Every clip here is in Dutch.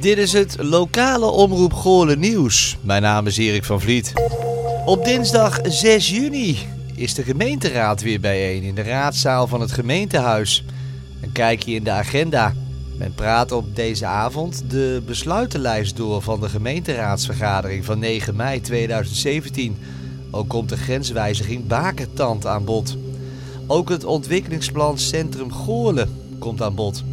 Dit is het lokale Omroep Goorlen nieuws. Mijn naam is Erik van Vliet. Op dinsdag 6 juni is de gemeenteraad weer bijeen in de raadzaal van het gemeentehuis. Een kijkje in de agenda. Men praat op deze avond de besluitenlijst door van de gemeenteraadsvergadering van 9 mei 2017. Ook komt de grenswijziging Bakertand aan bod. Ook het ontwikkelingsplan Centrum Goorlen komt aan bod.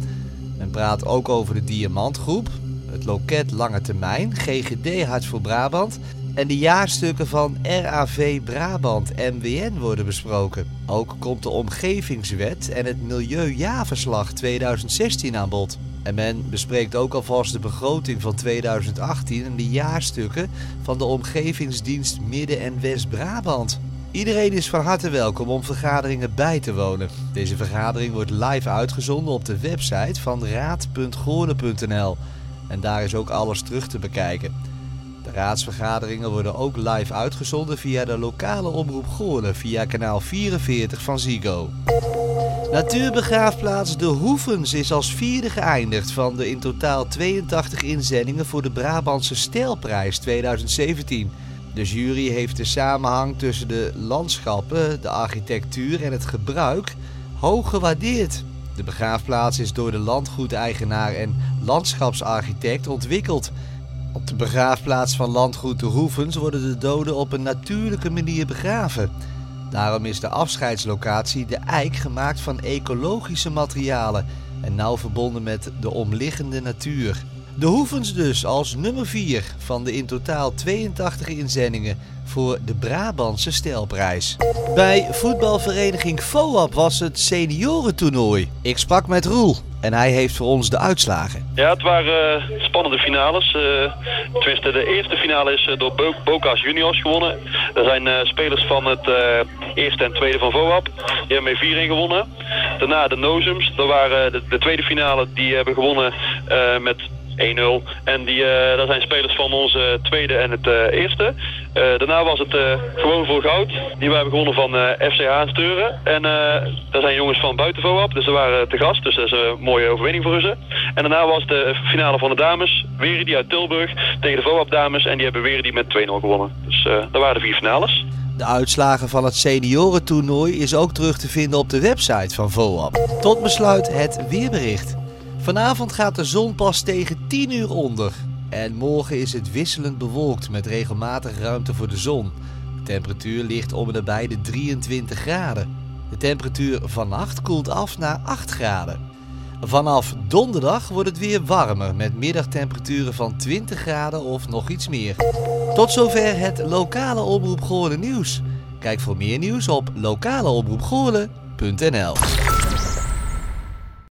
Men praat ook over de Diamantgroep, het loket Lange Termijn, GGD Hart voor Brabant en de jaarstukken van RAV Brabant MWN worden besproken. Ook komt de Omgevingswet en het Milieujaarverslag 2016 aan bod. En men bespreekt ook alvast de begroting van 2018 en de jaarstukken van de Omgevingsdienst Midden- en West-Brabant. Iedereen is van harte welkom om vergaderingen bij te wonen. Deze vergadering wordt live uitgezonden op de website van raad.goorlen.nl en daar is ook alles terug te bekijken. De raadsvergaderingen worden ook live uitgezonden via de lokale omroep Goorlen via kanaal 44 van Zigo. Natuurbegraafplaats De Hoevens is als vierde geëindigd van de in totaal 82 inzendingen voor de Brabantse Stijlprijs 2017. De jury heeft de samenhang tussen de landschappen, de architectuur en het gebruik hoog gewaardeerd. De begraafplaats is door de landgoedeigenaar en landschapsarchitect ontwikkeld. Op de begraafplaats van landgoed De Hoevens worden de doden op een natuurlijke manier begraven. Daarom is de afscheidslocatie de eik gemaakt van ecologische materialen en nauw verbonden met de omliggende natuur. De Hoevens dus als nummer 4 van de in totaal 82 inzendingen voor de Brabantse Stelprijs. Bij voetbalvereniging FOAP was het seniorentoernooi. Ik sprak met Roel en hij heeft voor ons de uitslagen. Ja, het waren uh, spannende finales. Uh, tenminste, de eerste finale is uh, door Bo Boca's Juniors gewonnen. Er zijn spelers van het eerste en tweede van VOAP. Die hebben met 4-1 gewonnen. Daarna de Nozums. Dat waren de, de, tweede finale. Die hebben gewonnen met 1-0. En die, uh, dat zijn spelers van onze tweede en het uh, eerste. Uh, daarna was het gewoon voor goud. Die we hebben gewonnen van FCH Steuren. En daar zijn jongens van buiten VOAP, dus ze waren te gast. Dus dat is een mooie overwinning voor ze. En daarna was de finale van de dames. Weer die uit Tilburg tegen de VOAP dames. En die hebben weer die met 2-0 gewonnen. Dus dat waren de vier finales. De uitslagen van het seniorentoernooi is ook terug te vinden op de website van VOAP. Tot besluit het weerbericht. Vanavond gaat de zon pas tegen 10 uur onder. En morgen is het wisselend bewolkt met regelmatig ruimte voor de zon. De temperatuur ligt om en nabij de 23 graden. De temperatuur vannacht koelt af naar 8 graden. Vanaf donderdag wordt het weer warmer met middagtemperaturen van 20 graden of nog iets meer. Tot zover het lokale Omroep Goorlen nieuws. Kijk voor meer nieuws op lokaleomroepgoorlen.nl